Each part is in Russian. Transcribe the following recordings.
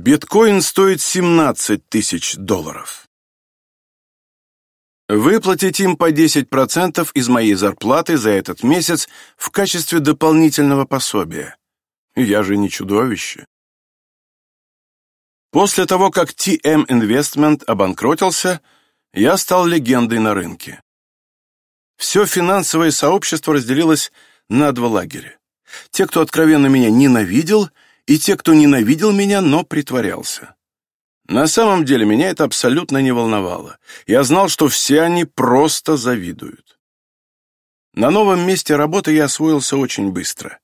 Биткоин стоит 17 тысяч долларов. Выплатить им по 10% из моей зарплаты за этот месяц в качестве дополнительного пособия. Я же не чудовище. После того, как TM Investment обанкротился, я стал легендой на рынке. Все финансовое сообщество разделилось на два лагеря. Те, кто откровенно меня ненавидел, и те, кто ненавидел меня, но притворялся. На самом деле меня это абсолютно не волновало. Я знал, что все они просто завидуют. На новом месте работы я освоился очень быстро.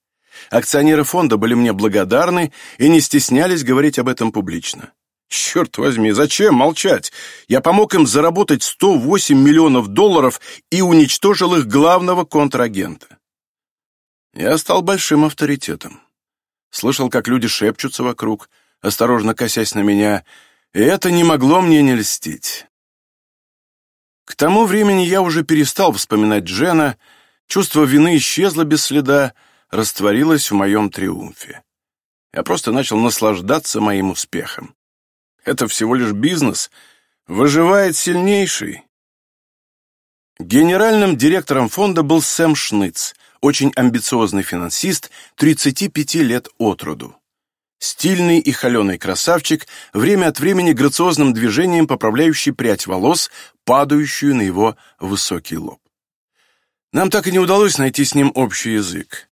Акционеры фонда были мне благодарны и не стеснялись говорить об этом публично. Черт возьми, зачем молчать? Я помог им заработать 108 миллионов долларов и уничтожил их главного контрагента. Я стал большим авторитетом. Слышал, как люди шепчутся вокруг, осторожно косясь на меня, и это не могло мне не льстить. К тому времени я уже перестал вспоминать Джена, чувство вины исчезло без следа, растворилось в моем триумфе. Я просто начал наслаждаться моим успехом. Это всего лишь бизнес. Выживает сильнейший. Генеральным директором фонда был Сэм Шныц, очень амбициозный финансист, 35 лет от роду. Стильный и холеный красавчик, время от времени грациозным движением поправляющий прядь волос, падающую на его высокий лоб. Нам так и не удалось найти с ним общий язык.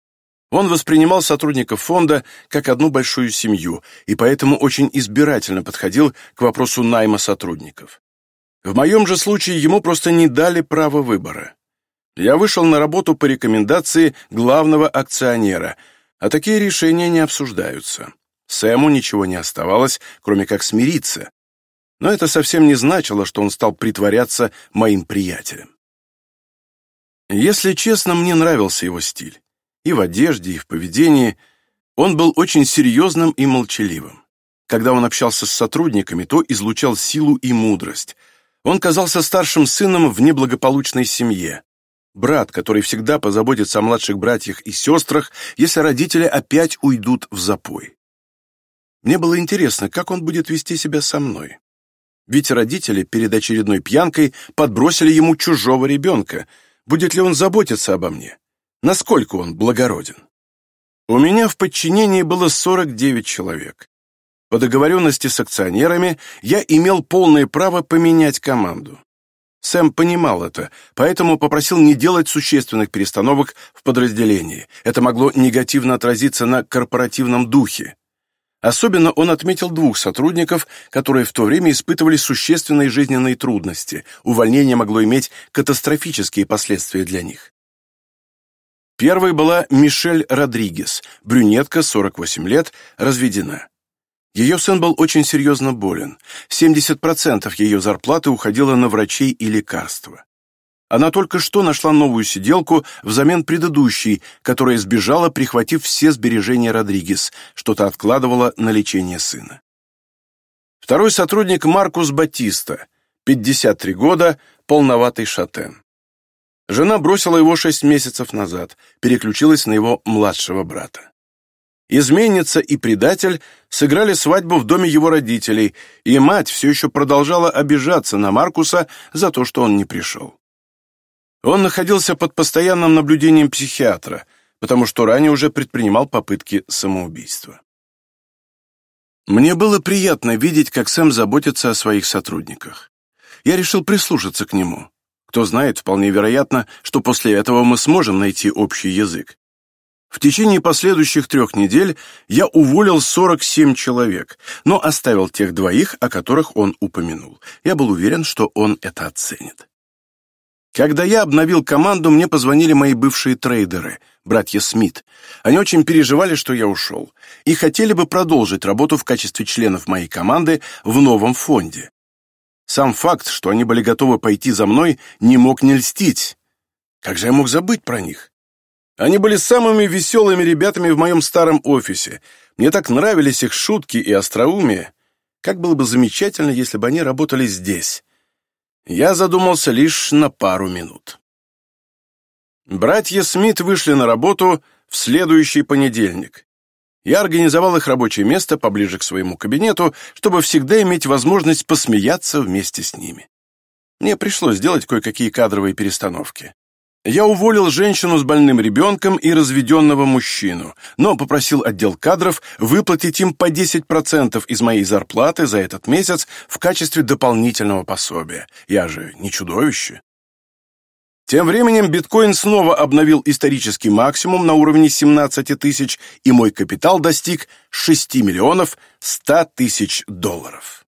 Он воспринимал сотрудников фонда как одну большую семью и поэтому очень избирательно подходил к вопросу найма сотрудников. В моем же случае ему просто не дали права выбора. Я вышел на работу по рекомендации главного акционера, а такие решения не обсуждаются. Сэму ничего не оставалось, кроме как смириться. Но это совсем не значило, что он стал притворяться моим приятелем. Если честно, мне нравился его стиль. И в одежде, и в поведении. Он был очень серьезным и молчаливым. Когда он общался с сотрудниками, то излучал силу и мудрость. Он казался старшим сыном в неблагополучной семье брат, который всегда позаботится о младших братьях и сестрах, если родители опять уйдут в запой. Мне было интересно, как он будет вести себя со мной. Ведь родители перед очередной пьянкой подбросили ему чужого ребенка. Будет ли он заботиться обо мне? Насколько он благороден? У меня в подчинении было 49 человек. По договоренности с акционерами я имел полное право поменять команду. Сэм понимал это, поэтому попросил не делать существенных перестановок в подразделении. Это могло негативно отразиться на корпоративном духе. Особенно он отметил двух сотрудников, которые в то время испытывали существенные жизненные трудности. Увольнение могло иметь катастрофические последствия для них. Первой была Мишель Родригес, брюнетка, 48 лет, разведена. Ее сын был очень серьезно болен. 70% ее зарплаты уходило на врачей и лекарства. Она только что нашла новую сиделку взамен предыдущей, которая сбежала, прихватив все сбережения Родригес, что-то откладывала на лечение сына. Второй сотрудник Маркус Батиста, 53 года, полноватый шатен. Жена бросила его шесть месяцев назад, переключилась на его младшего брата. Изменница и предатель сыграли свадьбу в доме его родителей, и мать все еще продолжала обижаться на Маркуса за то, что он не пришел. Он находился под постоянным наблюдением психиатра, потому что ранее уже предпринимал попытки самоубийства. Мне было приятно видеть, как Сэм заботится о своих сотрудниках. Я решил прислушаться к нему. Кто знает, вполне вероятно, что после этого мы сможем найти общий язык. В течение последующих трех недель я уволил 47 человек, но оставил тех двоих, о которых он упомянул. Я был уверен, что он это оценит. Когда я обновил команду, мне позвонили мои бывшие трейдеры, братья Смит. Они очень переживали, что я ушел, и хотели бы продолжить работу в качестве членов моей команды в новом фонде. Сам факт, что они были готовы пойти за мной, не мог не льстить. Как же я мог забыть про них? Они были самыми веселыми ребятами в моем старом офисе. Мне так нравились их шутки и остроумие. Как было бы замечательно, если бы они работали здесь. Я задумался лишь на пару минут. Братья Смит вышли на работу в следующий понедельник. Я организовал их рабочее место поближе к своему кабинету, чтобы всегда иметь возможность посмеяться вместе с ними. Мне пришлось сделать кое-какие кадровые перестановки. Я уволил женщину с больным ребенком и разведенного мужчину, но попросил отдел кадров выплатить им по 10% из моей зарплаты за этот месяц в качестве дополнительного пособия. Я же не чудовище. Тем временем биткоин снова обновил исторический максимум на уровне 17 тысяч, и мой капитал достиг 6 миллионов 100 тысяч долларов.